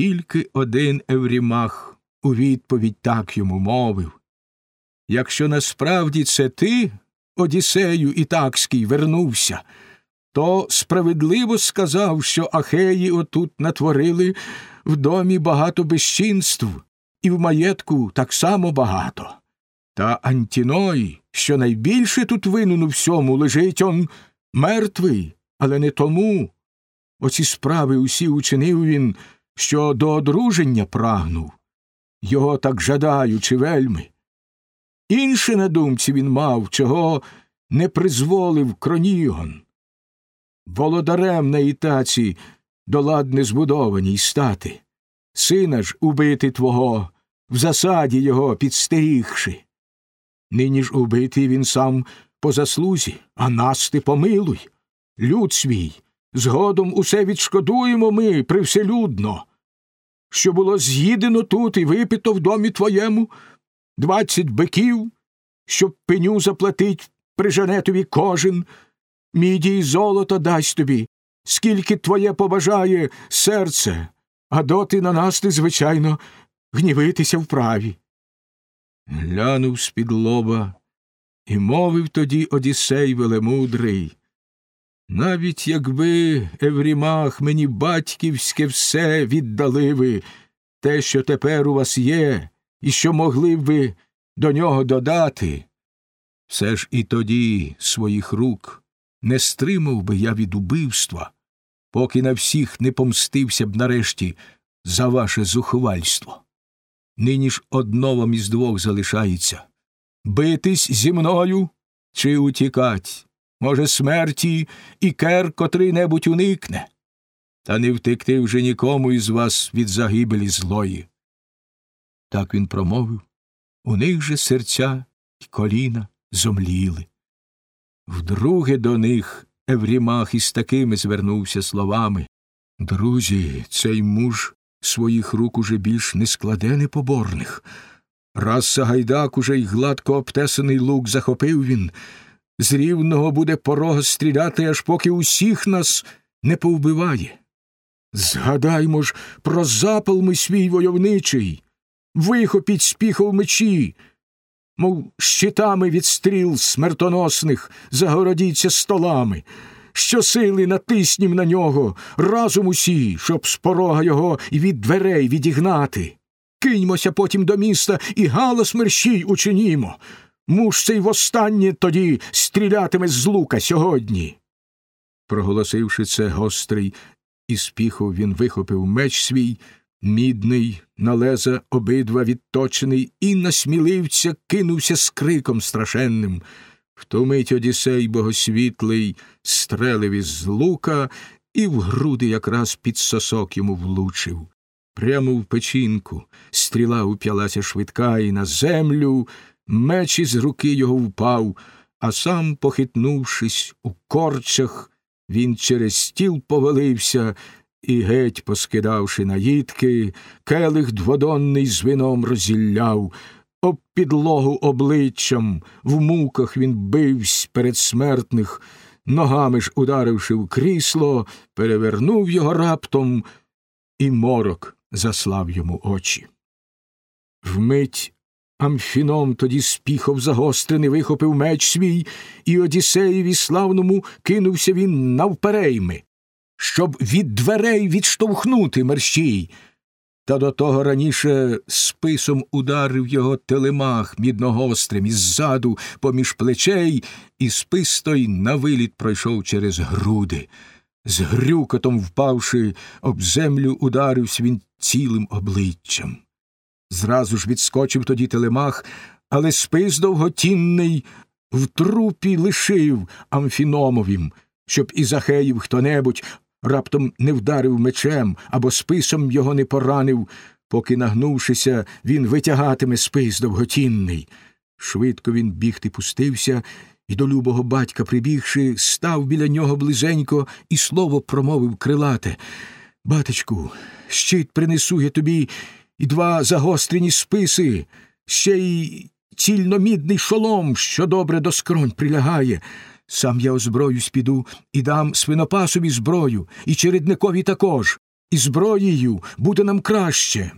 тільки один Еврімах у відповідь так йому мовив Якщо насправді це ти, Одіссею Ітакський, вернувся, то справедливо сказав, що Ахеї отут натворили в домі багато безчинств, і в маєтку так само багато. Та Антіной, що найбільше тут винен у всьому, лежить он мертвий, але не тому. Оці справи усі учинив він, що до одруження прагнув, його так жадаючи вельми. Інше на думці він мав, чого не призволив кронігон. Володарем на Ітаці доладне збудованій стати, сина ж убити твого, в засаді його підстерігши. Нині ж убитий він сам по заслузі, а нас ти помилуй. Люд свій, згодом усе відшкодуємо ми привселюдно. Що було з'їдено тут і випито в домі твоєму, двадцять биків, щоб пеню заплатить прижене тобі кожен, міді й золото дасть тобі, скільки твоє побажає серце, а доти на нас ти, звичайно, гнівитися вправі. Глянув з-під лоба і мовив тоді Одіссей велемудрий. Навіть якби, Еврімах, мені батьківське все віддали ви, те, що тепер у вас є, і що могли б ви до нього додати, все ж і тоді своїх рук не стримав би я від убивства, поки на всіх не помстився б нарешті за ваше зухвальство. Нині ж одно вам із двох залишається битись зі мною чи утікать, може, смерті і кер котрий небудь уникне, та не втекти вже нікому із вас від загибелі злої. Так він промовив, у них же серця й коліна зомліли. Вдруге до них Еврімах із такими звернувся словами Друзі, цей муж своїх рук уже більш не складе непоборних. Раз Сагайдак уже й гладко обтесаний лук захопив він, з рівного буде порога стріляти, аж поки усіх нас не повбиває. Згадаймо ж про запал ми свій войовничий, вихопіть спіхов мечі, мов щитами від стріл смертоносних загородіться столами. Щосили натиснім на нього, разом усі, щоб з порога його і від дверей відігнати. Киньмося потім до міста і галас мерщій учинімо. Муж цей востаннє тоді стрілятиме з лука сьогодні. Проголосивши це гострий, із піху він вихопив меч свій, мідний, на леза обидва відточений, і на сміливця кинувся з криком страшенним. Втомить Одісей богосвітлий, стрелив із лука і в груди якраз під сосок йому влучив. Прямо в печінку стріла уп'ялася швидка і на землю, меч із руки його впав, а сам, похитнувшись у корчах, він через стіл повалився і, геть поскидавши наїдки, келих дводонний з вином розілляв, об підлогу обличчям, в муках він бивсь перед смертних, ногами ж ударивши в крісло, перевернув його раптом, і морок заслав йому очі. Вмить Амфіном тоді спіхов загострений вихопив меч свій, і Одіссеєві славному кинувся він навперейми, щоб від дверей відштовхнути мерщій. Та до того раніше списом ударив його телемах мідногострим іззаду поміж плечей, і спис той на виліт пройшов через груди. З грюкотом впавши, об землю ударився він цілим обличчям. Зразу ж відскочив тоді телемах, але спис довготінний в трупі лишив Амфіномовім, щоб із Ахеїв хто небудь раптом не вдарив мечем або списом його не поранив, поки, нагнувшися, він витягатиме спис довготінний. Швидко він бігти пустився, і до любого батька, прибігши, став біля нього близенько і слово промовив крилате. Батечку, щит принесу я тобі і два загострені списи, ще й цільномідний шолом, що добре до скронь прилягає. Сам я озброюсь піду і дам свинопасові зброю, і чередникові також. і зброєю буде нам краще.